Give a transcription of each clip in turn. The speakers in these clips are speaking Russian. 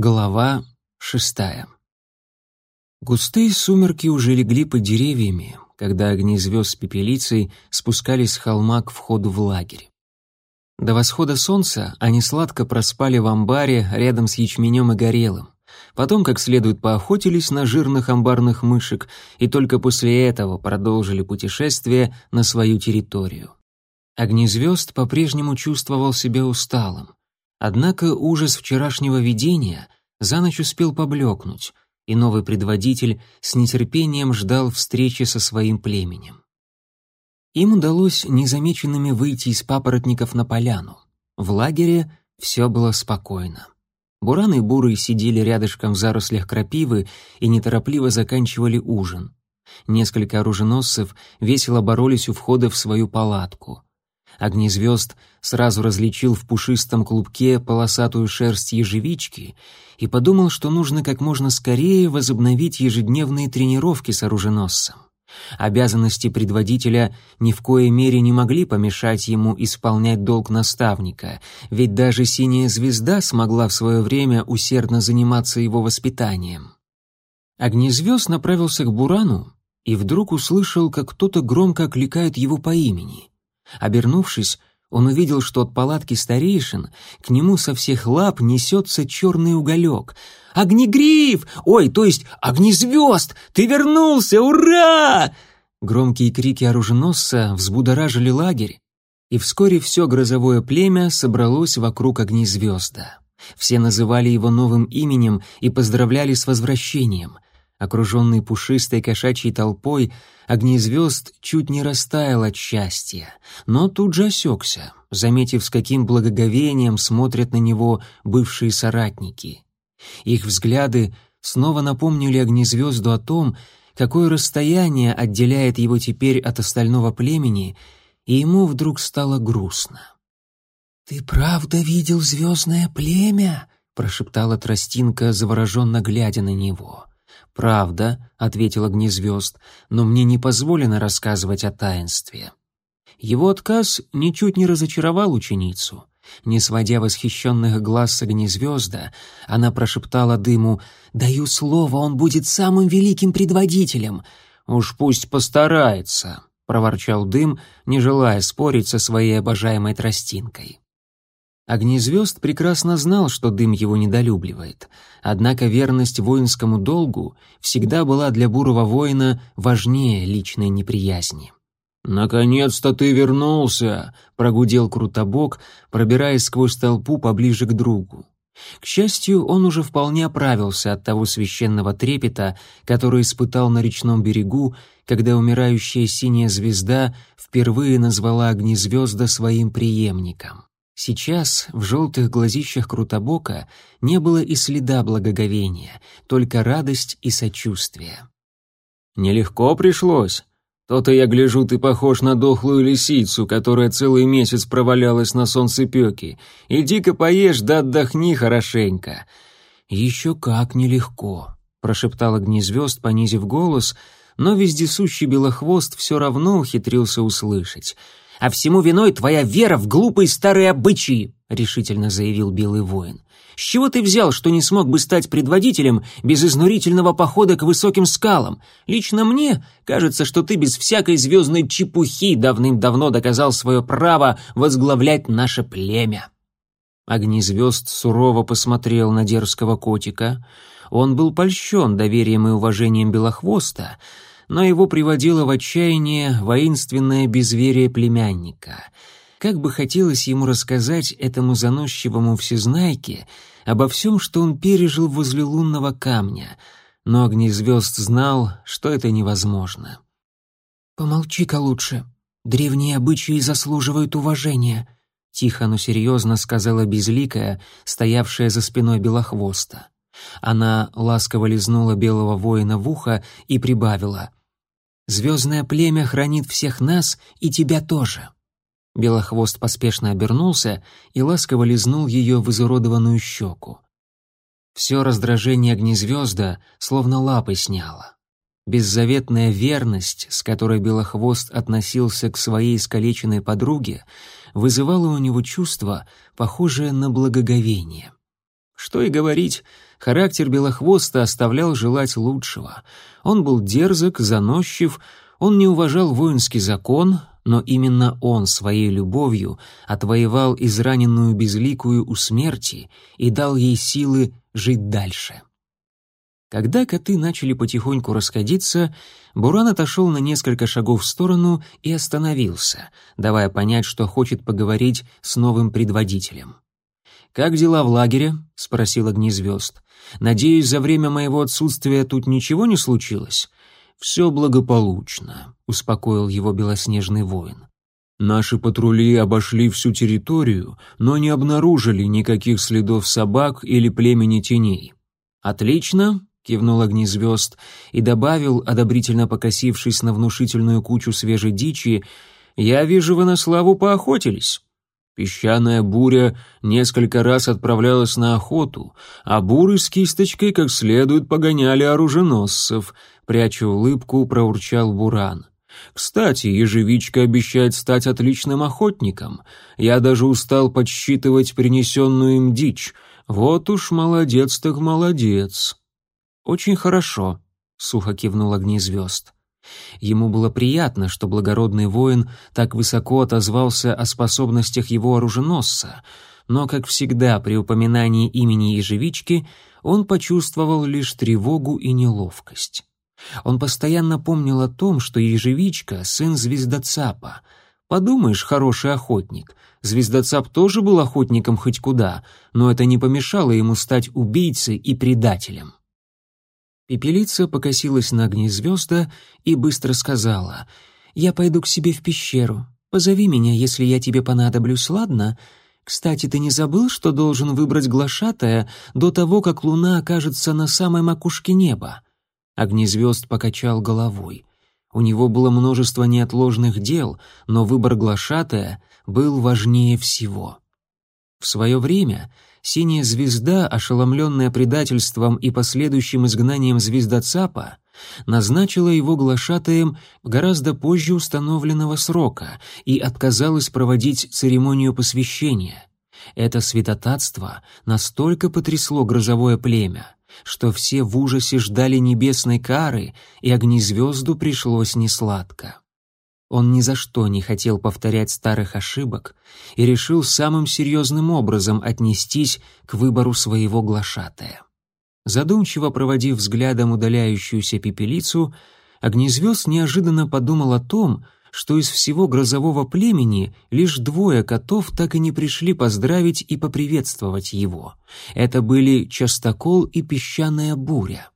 Глава шестая. Густые сумерки уже легли под деревьями, когда огни звезд с пепелицей спускались с холма к входу в лагерь. До восхода солнца они сладко проспали в амбаре рядом с ячменем и горелым. Потом, как следует, поохотились на жирных амбарных мышек и только после этого продолжили путешествие на свою территорию. Огнезвезд по-прежнему чувствовал себя усталым. Однако ужас вчерашнего видения за ночь успел поблекнуть, и новый предводитель с нетерпением ждал встречи со своим племенем. Им удалось незамеченными выйти из папоротников на поляну. В лагере все было спокойно. Буран и Бурый сидели рядышком в зарослях крапивы и неторопливо заканчивали ужин. Несколько оруженосцев весело боролись у входа в свою палатку. Огни звезд сразу различил в пушистом клубке полосатую шерсть ежевички и подумал, что нужно как можно скорее возобновить ежедневные тренировки с оруженосцем. Обязанности предводителя ни в коей мере не могли помешать ему исполнять долг наставника, ведь даже синяя звезда смогла в свое время усердно заниматься его воспитанием. Огнезвезд направился к Бурану и вдруг услышал, как кто-то громко окликает его по имени — Обернувшись, он увидел, что от палатки старейшин к нему со всех лап несется черный уголек. «Огнегриф! Ой, то есть огнезвезд! Ты вернулся! Ура!» Громкие крики оруженосца взбудоражили лагерь, и вскоре все грозовое племя собралось вокруг огнезвезда. Все называли его новым именем и поздравляли с возвращением — Окруженный пушистой кошачьей толпой, огнезвезд чуть не растаял от счастья, но тут же осекся, заметив, с каким благоговением смотрят на него бывшие соратники. Их взгляды снова напомнили огнезвезду о том, какое расстояние отделяет его теперь от остального племени, и ему вдруг стало грустно. «Ты правда видел звездное племя?» — прошептала Тростинка, завороженно глядя на него. «Правда», — ответил огнезвезд, — «но мне не позволено рассказывать о таинстве». Его отказ ничуть не разочаровал ученицу. Не сводя восхищенных глаз с огнезвезда, она прошептала дыму «Даю слово, он будет самым великим предводителем!» «Уж пусть постарается», — проворчал дым, не желая спорить со своей обожаемой тростинкой. Огнезвезд прекрасно знал, что дым его недолюбливает, однако верность воинскому долгу всегда была для бурого воина важнее личной неприязни. «Наконец-то ты вернулся!» — прогудел Крутобок, пробираясь сквозь толпу поближе к другу. К счастью, он уже вполне оправился от того священного трепета, который испытал на речном берегу, когда умирающая синяя звезда впервые назвала огнезвезда своим преемником. Сейчас в желтых глазищах Крутобока не было и следа благоговения, только радость и сочувствие. «Нелегко пришлось. То-то я гляжу, ты похож на дохлую лисицу, которая целый месяц провалялась на солнцепёке. Иди-ка поешь да отдохни хорошенько». «Еще как нелегко», — прошептал огнезвезд, понизив голос, но вездесущий белохвост все равно ухитрился услышать — а всему виной твоя вера в глупые старые обычаи», — решительно заявил Белый воин. «С чего ты взял, что не смог бы стать предводителем без изнурительного похода к высоким скалам? Лично мне кажется, что ты без всякой звездной чепухи давным-давно доказал свое право возглавлять наше племя». Огни звезд сурово посмотрел на дерзкого котика. Он был польщен доверием и уважением Белохвоста, но его приводило в отчаяние воинственное безверие племянника. Как бы хотелось ему рассказать этому заносчивому всезнайке обо всем, что он пережил возле лунного камня, но Огнезвезд знал, что это невозможно. «Помолчи-ка лучше. Древние обычаи заслуживают уважения», — тихо, но серьезно сказала Безликая, стоявшая за спиной Белохвоста. Она ласково лизнула белого воина в ухо и прибавила. Звездное племя хранит всех нас и тебя тоже». Белохвост поспешно обернулся и ласково лизнул ее в изуродованную щеку. Все раздражение огнезвезда словно лапы сняло. Беззаветная верность, с которой Белохвост относился к своей искалеченной подруге, вызывала у него чувство, похожее на благоговение. Что и говорить, характер Белохвоста оставлял желать лучшего. Он был дерзок, заносчив, он не уважал воинский закон, но именно он своей любовью отвоевал израненную безликую у смерти и дал ей силы жить дальше. Когда коты начали потихоньку расходиться, Буран отошел на несколько шагов в сторону и остановился, давая понять, что хочет поговорить с новым предводителем. «Как дела в лагере?» — спросил огнезвезд. «Надеюсь, за время моего отсутствия тут ничего не случилось?» «Все благополучно», — успокоил его белоснежный воин. «Наши патрули обошли всю территорию, но не обнаружили никаких следов собак или племени теней». «Отлично», — кивнул огнезвезд и добавил, одобрительно покосившись на внушительную кучу свежей дичи, «я вижу, вы на славу поохотились». Песчаная буря несколько раз отправлялась на охоту, а буры с кисточкой как следует погоняли оруженосцев, пряча улыбку, проурчал Буран. «Кстати, ежевичка обещает стать отличным охотником. Я даже устал подсчитывать принесенную им дичь. Вот уж молодец так молодец». «Очень хорошо», — сухо кивнул огнезвезд. Ему было приятно, что благородный воин так высоко отозвался о способностях его оруженосца, но, как всегда при упоминании имени ежевички, он почувствовал лишь тревогу и неловкость. Он постоянно помнил о том, что ежевичка — сын звездоцапа. Подумаешь, хороший охотник. Звездоцап тоже был охотником хоть куда, но это не помешало ему стать убийцей и предателем. Пепелица покосилась на огнезвезда и быстро сказала, «Я пойду к себе в пещеру. Позови меня, если я тебе понадоблюсь, ладно? Кстати, ты не забыл, что должен выбрать глашатая до того, как луна окажется на самой макушке неба?» Огнезвезд покачал головой. У него было множество неотложных дел, но выбор глашатая был важнее всего. В свое время Синяя звезда, ошеломленная предательством и последующим изгнанием звезда Цапа, назначила его глашатаем гораздо позже установленного срока и отказалась проводить церемонию посвящения. Это святотатство настолько потрясло грозовое племя, что все в ужасе ждали небесной кары, и огнезвезду пришлось несладко. Он ни за что не хотел повторять старых ошибок и решил самым серьезным образом отнестись к выбору своего глашатая. Задумчиво проводив взглядом удаляющуюся пепелицу, Огнезвезд неожиданно подумал о том, что из всего грозового племени лишь двое котов так и не пришли поздравить и поприветствовать его. Это были Частокол и Песчаная буря.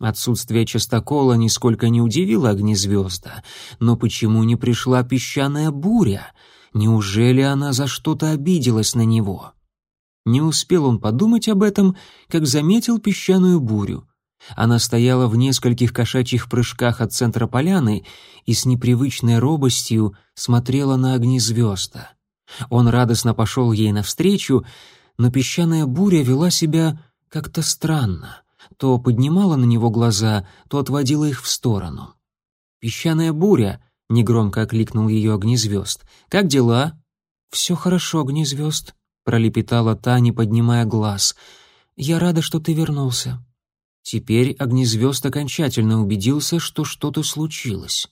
Отсутствие частокола нисколько не удивило огнезвезда. Но почему не пришла песчаная буря? Неужели она за что-то обиделась на него? Не успел он подумать об этом, как заметил песчаную бурю. Она стояла в нескольких кошачьих прыжках от центра поляны и с непривычной робостью смотрела на огнезвезда. Он радостно пошел ей навстречу, но песчаная буря вела себя как-то странно — то поднимала на него глаза, то отводила их в сторону. «Песчаная буря!» — негромко окликнул ее огнезвезд. «Как дела?» «Все хорошо, огнезвезд», — пролепетала та, не поднимая глаз. «Я рада, что ты вернулся». Теперь огнезвезд окончательно убедился, что что-то случилось.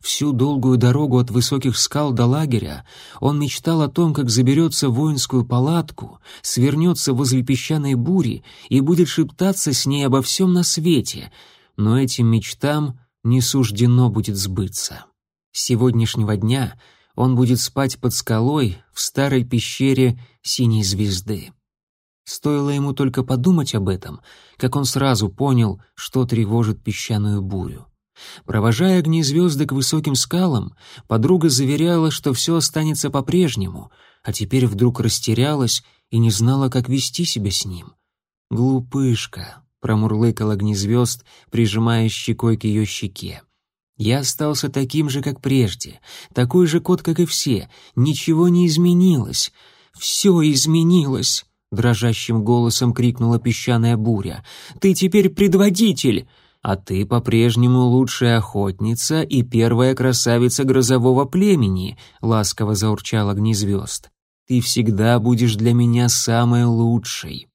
Всю долгую дорогу от высоких скал до лагеря он мечтал о том, как заберется в воинскую палатку, свернется возле песчаной бури и будет шептаться с ней обо всем на свете, но этим мечтам не суждено будет сбыться. С сегодняшнего дня он будет спать под скалой в старой пещере синей звезды. Стоило ему только подумать об этом, как он сразу понял, что тревожит песчаную бурю. Провожая огни звезды к высоким скалам, подруга заверяла, что все останется по-прежнему, а теперь вдруг растерялась и не знала, как вести себя с ним. «Глупышка», — промурлыкал огни звезд, прижимая щекой к ее щеке. «Я остался таким же, как прежде, такой же кот, как и все, ничего не изменилось, все изменилось», — дрожащим голосом крикнула песчаная буря. «Ты теперь предводитель!» а ты по-прежнему лучшая охотница и первая красавица грозового племени», — ласково заурчал огнезвезд. «Ты всегда будешь для меня самой лучшей».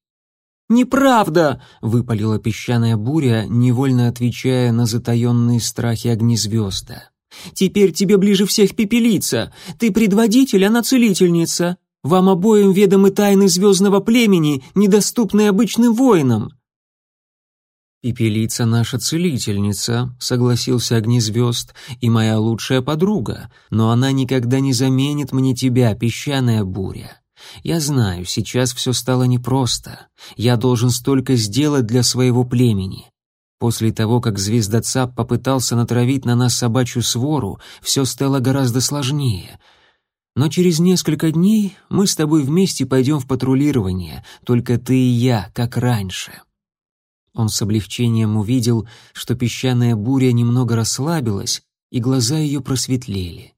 «Неправда!» — выпалила песчаная буря, невольно отвечая на затаенные страхи огнезвезда. «Теперь тебе ближе всех пепелица. Ты предводитель, она целительница. Вам обоим ведомы тайны звездного племени, недоступные обычным воинам. «Пепелица наша целительница», — согласился Огнезвезд, — «и моя лучшая подруга, но она никогда не заменит мне тебя, песчаная буря». «Я знаю, сейчас все стало непросто. Я должен столько сделать для своего племени. После того, как звездоцап попытался натравить на нас собачью свору, все стало гораздо сложнее. Но через несколько дней мы с тобой вместе пойдем в патрулирование, только ты и я, как раньше. Он с облегчением увидел, что песчаная буря немного расслабилась, и глаза ее просветлели.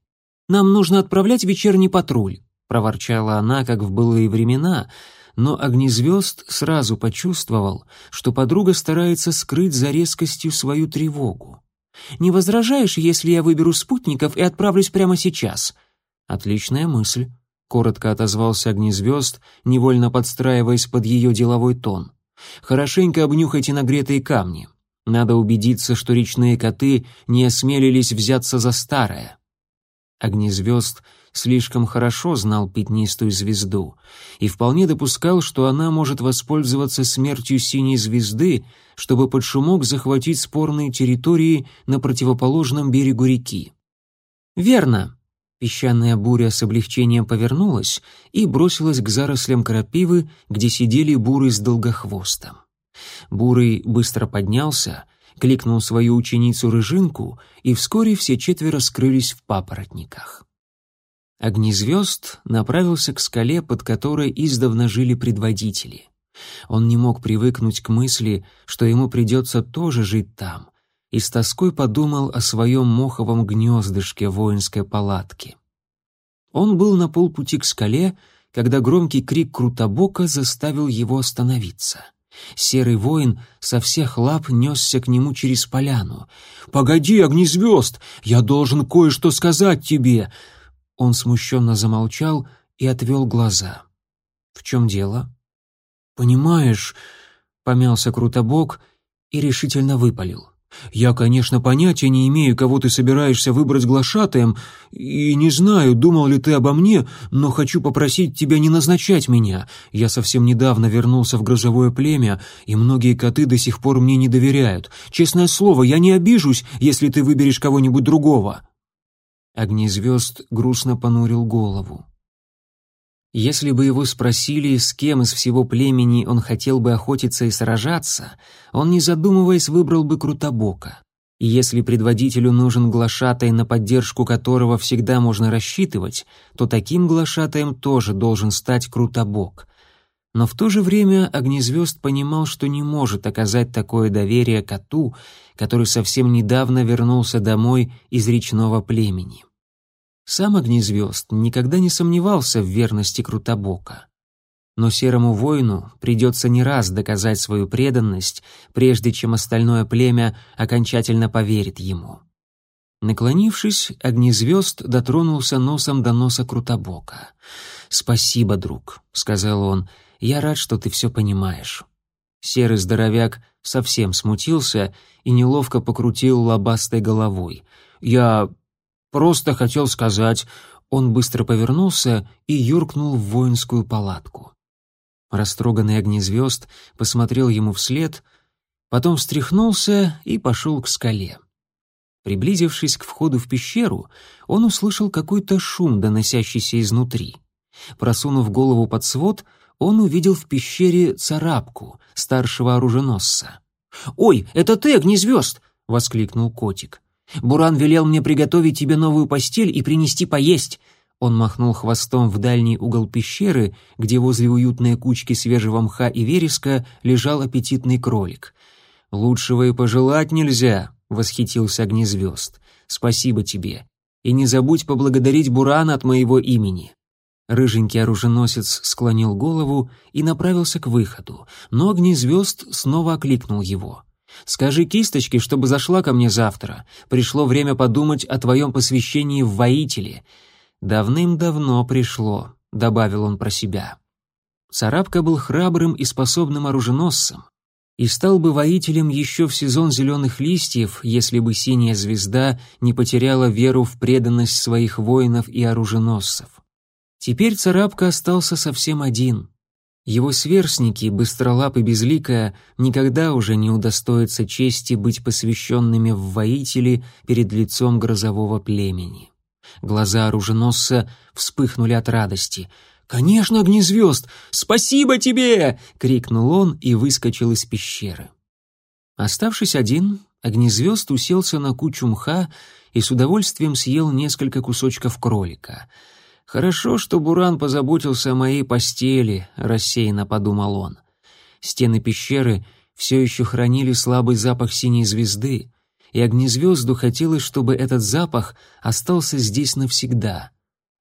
«Нам нужно отправлять вечерний патруль», — проворчала она, как в былые времена, но Огнезвезд сразу почувствовал, что подруга старается скрыть за резкостью свою тревогу. «Не возражаешь, если я выберу спутников и отправлюсь прямо сейчас?» «Отличная мысль», — коротко отозвался Огнезвезд, невольно подстраиваясь под ее деловой тон. Хорошенько обнюхайте нагретые камни. Надо убедиться, что речные коты не осмелились взяться за старое. Огнезвезд слишком хорошо знал пятнистую звезду и вполне допускал, что она может воспользоваться смертью синей звезды, чтобы под шумок захватить спорные территории на противоположном берегу реки. «Верно», Песчаная буря с облегчением повернулась и бросилась к зарослям крапивы, где сидели буры с долгохвостом. Бурый быстро поднялся, кликнул свою ученицу Рыжинку, и вскоре все четверо скрылись в папоротниках. Огнезвезд направился к скале, под которой издавна жили предводители. Он не мог привыкнуть к мысли, что ему придется тоже жить там, и с тоской подумал о своем моховом гнездышке воинской палатки. Он был на полпути к скале, когда громкий крик Крутобока заставил его остановиться. Серый воин со всех лап несся к нему через поляну. «Погоди, огнезвезд! Я должен кое-что сказать тебе!» Он смущенно замолчал и отвел глаза. «В чем дело?» «Понимаешь...» — помялся Крутобок и решительно выпалил. Я, конечно, понятия не имею, кого ты собираешься выбрать глашатаем, и не знаю, думал ли ты обо мне, но хочу попросить тебя не назначать меня. Я совсем недавно вернулся в грозовое племя, и многие коты до сих пор мне не доверяют. Честное слово, я не обижусь, если ты выберешь кого-нибудь другого». Огнезвезд грустно понурил голову. Если бы его спросили, с кем из всего племени он хотел бы охотиться и сражаться, он, не задумываясь, выбрал бы Крутобока. И если предводителю нужен глашатай, на поддержку которого всегда можно рассчитывать, то таким глашатаем тоже должен стать Крутобок. Но в то же время Огнезвезд понимал, что не может оказать такое доверие коту, который совсем недавно вернулся домой из речного племени. Сам Огнезвезд никогда не сомневался в верности Крутобока. Но серому воину придется не раз доказать свою преданность, прежде чем остальное племя окончательно поверит ему. Наклонившись, Огнезвезд дотронулся носом до носа Крутобока. «Спасибо, друг», — сказал он, — «я рад, что ты все понимаешь». Серый здоровяк совсем смутился и неловко покрутил лобастой головой. «Я Просто хотел сказать, он быстро повернулся и юркнул в воинскую палатку. Растроганный огнезвезд посмотрел ему вслед, потом встряхнулся и пошел к скале. Приблизившись к входу в пещеру, он услышал какой-то шум, доносящийся изнутри. Просунув голову под свод, он увидел в пещере царапку, старшего оруженосца. «Ой, это ты, огнезвезд!» — воскликнул котик. Буран велел мне приготовить тебе новую постель и принести поесть». Он махнул хвостом в дальний угол пещеры, где возле уютной кучки свежего мха и вереска лежал аппетитный кролик. «Лучшего и пожелать нельзя», — восхитился огнезвезд. «Спасибо тебе. И не забудь поблагодарить Бурана от моего имени». Рыженький оруженосец склонил голову и направился к выходу, но огнезвезд снова окликнул его — Скажи кисточке, чтобы зашла ко мне завтра. Пришло время подумать о твоем посвящении в воители. Давным-давно пришло, добавил он про себя. Царапка был храбрым и способным оруженосцем и стал бы воителем еще в сезон зеленых листьев, если бы синяя звезда не потеряла веру в преданность своих воинов и оруженосцев. Теперь Царапка остался совсем один — его сверстники, быстролапы безликая никогда уже не удостоятся чести быть посвященными в воители перед лицом грозового племени. Глаза оруженосца вспыхнули от радости. «Конечно, огнезвезд! Спасибо тебе!» — крикнул он и выскочил из пещеры. Оставшись один, огнезвезд уселся на кучу мха и с удовольствием съел несколько кусочков кролика — Хорошо, что Буран позаботился о моей постели, рассеянно подумал он. Стены пещеры все еще хранили слабый запах синей звезды, и огнезвезду хотелось, чтобы этот запах остался здесь навсегда.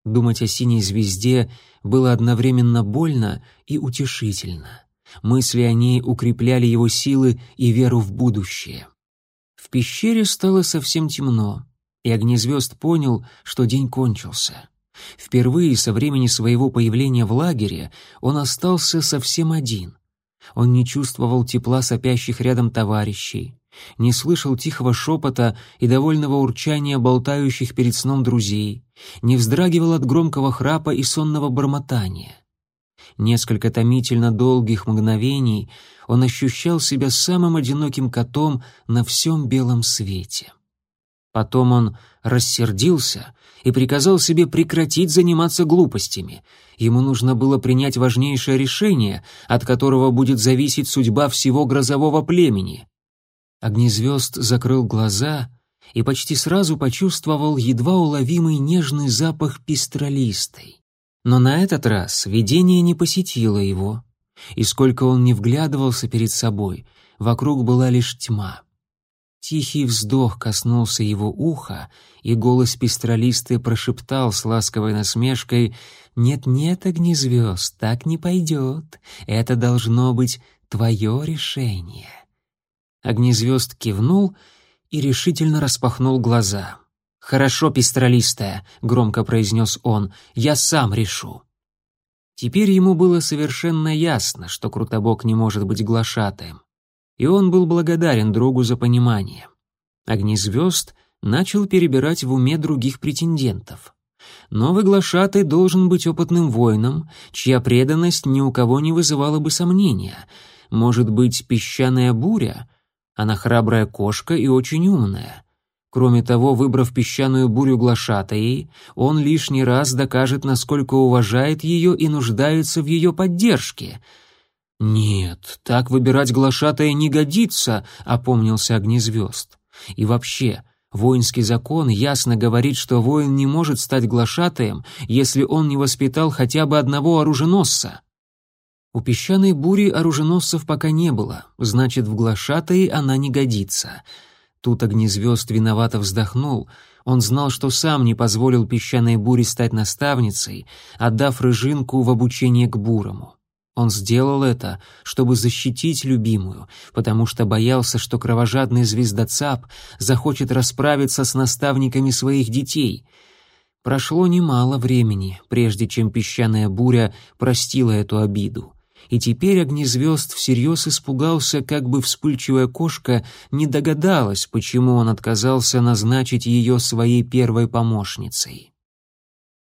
Думать о синей звезде было одновременно больно и утешительно. Мысли о ней укрепляли его силы и веру в будущее. В пещере стало совсем темно, и огнезвезд понял, что день кончился. Впервые со времени своего появления в лагере он остался совсем один. Он не чувствовал тепла сопящих рядом товарищей, не слышал тихого шепота и довольного урчания болтающих перед сном друзей, не вздрагивал от громкого храпа и сонного бормотания. Несколько томительно долгих мгновений он ощущал себя самым одиноким котом на всем белом свете. Потом он рассердился и приказал себе прекратить заниматься глупостями. Ему нужно было принять важнейшее решение, от которого будет зависеть судьба всего грозового племени. Огнезвезд закрыл глаза и почти сразу почувствовал едва уловимый нежный запах пестролистой. Но на этот раз видение не посетило его, и сколько он не вглядывался перед собой, вокруг была лишь тьма. Тихий вздох коснулся его уха, и голос пестролисты прошептал с ласковой насмешкой «Нет-нет, огнезвезд, так не пойдет. Это должно быть твое решение». Огнезвезд кивнул и решительно распахнул глаза. «Хорошо, пестролистая», — громко произнес он, — «я сам решу». Теперь ему было совершенно ясно, что Крутобок не может быть глашатаем и он был благодарен другу за понимание. Огни звезд начал перебирать в уме других претендентов. Новый глашатый должен быть опытным воином, чья преданность ни у кого не вызывала бы сомнения. Может быть, песчаная буря? Она храбрая кошка и очень умная. Кроме того, выбрав песчаную бурю глашатаей, он лишний раз докажет, насколько уважает ее и нуждается в ее поддержке — «Нет, так выбирать глашатая не годится», — опомнился Огнезвезд. «И вообще, воинский закон ясно говорит, что воин не может стать глашатаем, если он не воспитал хотя бы одного оруженосца». У песчаной бури оруженосцев пока не было, значит, в глашатые она не годится. Тут Огнезвезд виновато вздохнул. Он знал, что сам не позволил песчаной буре стать наставницей, отдав рыжинку в обучение к бурому. Он сделал это, чтобы защитить любимую, потому что боялся, что кровожадный звездоцап захочет расправиться с наставниками своих детей. Прошло немало времени, прежде чем песчаная буря простила эту обиду. И теперь огнезвезд всерьез испугался, как бы вспыльчивая кошка не догадалась, почему он отказался назначить ее своей первой помощницей.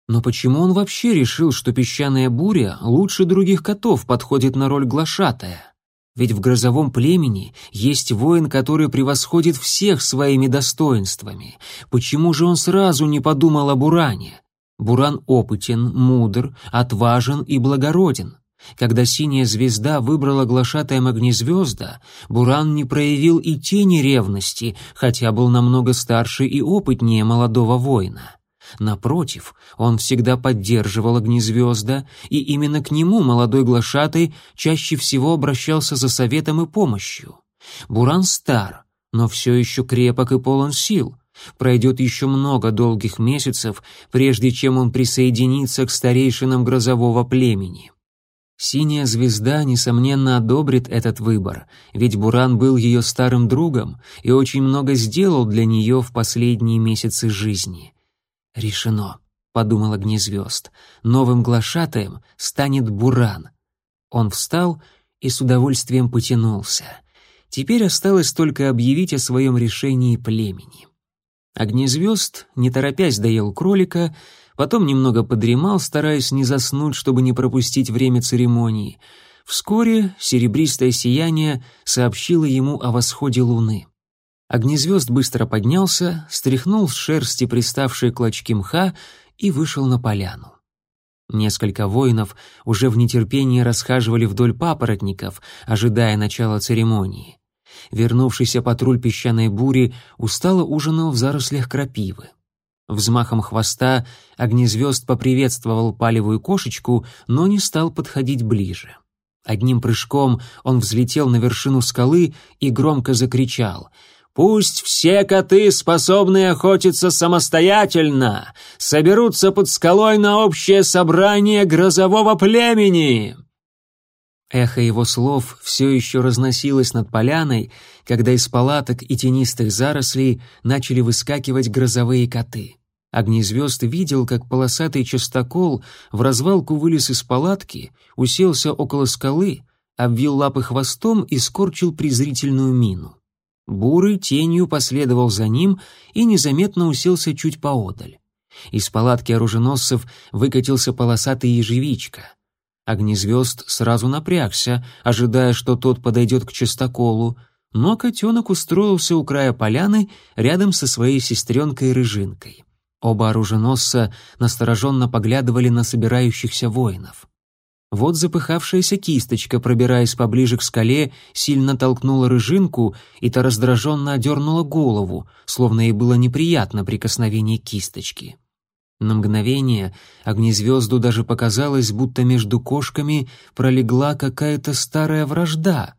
Но почему он вообще решил, что песчаная буря лучше других котов подходит на роль глашатая? Ведь в грозовом племени есть воин, который превосходит всех своими достоинствами. Почему же он сразу не подумал о Буране? Буран опытен, мудр, отважен и благороден. Когда синяя звезда выбрала глашатая магнезвезда, Буран не проявил и тени ревности, хотя был намного старше и опытнее молодого воина. Напротив, он всегда поддерживал огнезвезда, и именно к нему молодой глашатый чаще всего обращался за советом и помощью. Буран стар, но все еще крепок и полон сил. Пройдет еще много долгих месяцев, прежде чем он присоединится к старейшинам грозового племени. Синяя звезда, несомненно, одобрит этот выбор, ведь Буран был ее старым другом и очень много сделал для нее в последние месяцы жизни. «Решено», — подумал Огнезвезд. «Новым глашатаем станет Буран». Он встал и с удовольствием потянулся. Теперь осталось только объявить о своем решении племени. Огнезвезд, не торопясь, доел кролика, потом немного подремал, стараясь не заснуть, чтобы не пропустить время церемонии. Вскоре серебристое сияние сообщило ему о восходе луны. Огнезвезд быстро поднялся, стряхнул с шерсти приставшие клочки мха и вышел на поляну. Несколько воинов уже в нетерпении расхаживали вдоль папоротников, ожидая начала церемонии. Вернувшийся патруль песчаной бури устало ужинал в зарослях крапивы. Взмахом хвоста огнезвезд поприветствовал палевую кошечку, но не стал подходить ближе. Одним прыжком он взлетел на вершину скалы и громко закричал — Пусть все коты, способные охотиться самостоятельно, соберутся под скалой на общее собрание грозового племени!» Эхо его слов все еще разносилось над поляной, когда из палаток и тенистых зарослей начали выскакивать грозовые коты. Огнезвезд видел, как полосатый частокол в развалку вылез из палатки, уселся около скалы, обвил лапы хвостом и скорчил презрительную мину. Бурый тенью последовал за ним и незаметно уселся чуть поодаль. Из палатки оруженосцев выкатился полосатый ежевичка. Огнезвезд сразу напрягся, ожидая, что тот подойдет к чистоколу, но котенок устроился у края поляны рядом со своей сестренкой-рыжинкой. Оба оруженосца настороженно поглядывали на собирающихся воинов. Вот запыхавшаяся кисточка, пробираясь поближе к скале, сильно толкнула рыжинку, и та раздраженно одернула голову, словно ей было неприятно прикосновение кисточки. На мгновение огнезвезду даже показалось, будто между кошками пролегла какая-то старая вражда.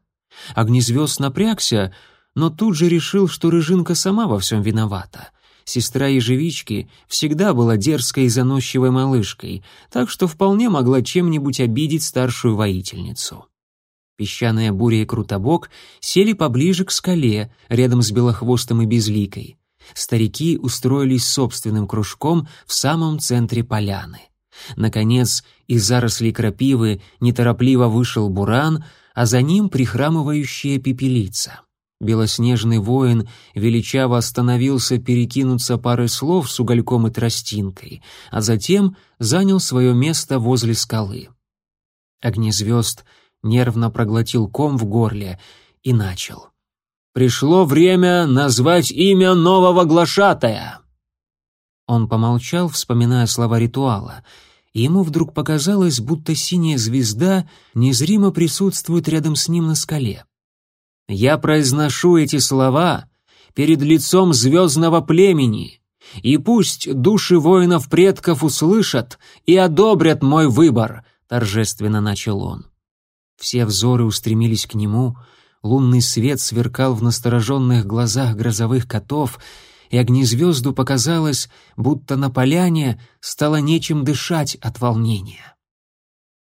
Огнезвезд напрягся, но тут же решил, что рыжинка сама во всем виновата — Сестра ежевички всегда была дерзкой и заносчивой малышкой, так что вполне могла чем-нибудь обидеть старшую воительницу. Песчаная буря и Крутобок сели поближе к скале, рядом с Белохвостом и Безликой. Старики устроились собственным кружком в самом центре поляны. Наконец, из зарослей крапивы неторопливо вышел буран, а за ним прихрамывающая пепелица. Белоснежный воин величаво остановился перекинуться парой слов с угольком и тростинкой, а затем занял свое место возле скалы. Огнезвезд нервно проглотил ком в горле и начал. «Пришло время назвать имя нового глашатая!» Он помолчал, вспоминая слова ритуала, и ему вдруг показалось, будто синяя звезда незримо присутствует рядом с ним на скале. Я произношу эти слова перед лицом звездного племени, и пусть души воинов-предков услышат и одобрят мой выбор», — торжественно начал он. Все взоры устремились к нему, лунный свет сверкал в настороженных глазах грозовых котов, и огнезвезду показалось, будто на поляне стало нечем дышать от волнения.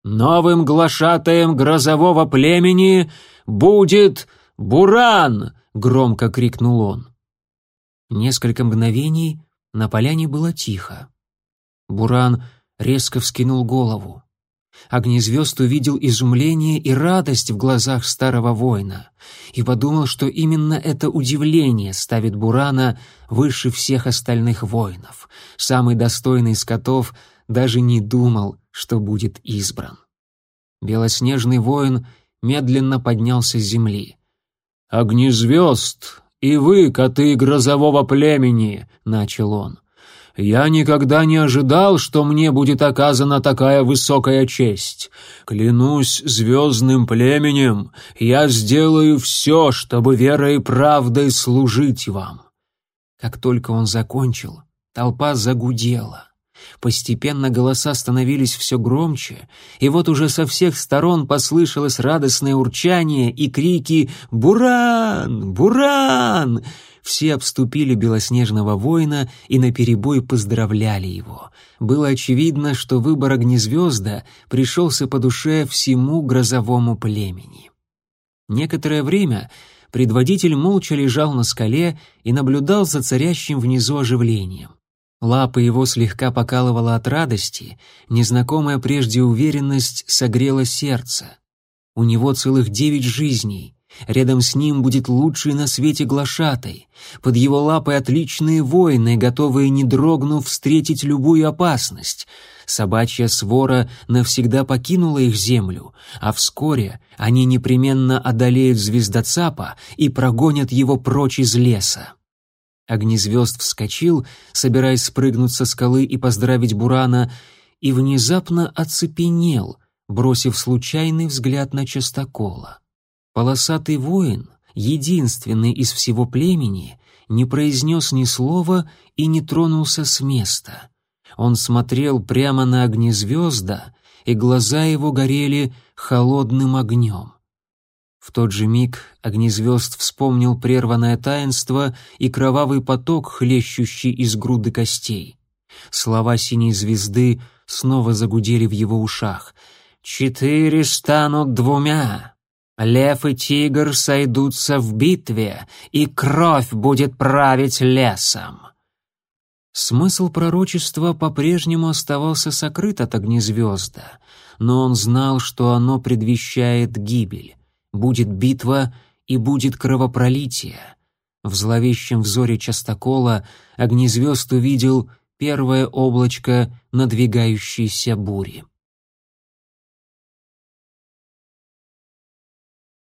«Новым глашатаем грозового племени будет «Буран!» — громко крикнул он. Несколько мгновений на поляне было тихо. Буран резко вскинул голову. Огнезвезд увидел изумление и радость в глазах старого воина и подумал, что именно это удивление ставит Бурана выше всех остальных воинов. Самый достойный из котов даже не думал, что будет избран. Белоснежный воин медленно поднялся с земли огни звезд, и вы, коты грозового племени», — начал он. «Я никогда не ожидал, что мне будет оказана такая высокая честь. Клянусь звездным племенем, я сделаю все, чтобы верой и правдой служить вам». Как только он закончил, толпа загудела. Постепенно голоса становились все громче, и вот уже со всех сторон послышалось радостное урчание и крики «Буран! Буран!» Все обступили белоснежного воина и наперебой поздравляли его. Было очевидно, что выбор огнезвезда пришелся по душе всему грозовому племени. Некоторое время предводитель молча лежал на скале и наблюдал за царящим внизу оживлением. Лапа его слегка покалывала от радости, незнакомая прежде уверенность согрела сердце. У него целых девять жизней. Рядом с ним будет лучший на свете глашатай. Под его лапой отличные воины, готовые, не дрогнув, встретить любую опасность. Собачья свора навсегда покинула их землю, а вскоре они непременно одолеют звездоцапа и прогонят его прочь из леса. Огнизвезд вскочил, собираясь спрыгнуть со скалы и поздравить Бурана, и внезапно оцепенел, бросив случайный взгляд на частокола. Полосатый воин, единственный из всего племени, не произнес ни слова и не тронулся с места. Он смотрел прямо на огнезвезда, и глаза его горели холодным огнем. В тот же миг огни вспомнил прерванное таинство и кровавый поток, хлещущий из груды костей. Слова синей звезды снова загудели в его ушах. «Четыре станут двумя!» Лев и тигр сойдутся в битве, и кровь будет править лесом. Смысл пророчества по-прежнему оставался сокрыт от огнезвезда, но он знал, что оно предвещает гибель. Будет битва и будет кровопролитие. В зловещем взоре частокола огнезвезд увидел первое облачко надвигающейся бури.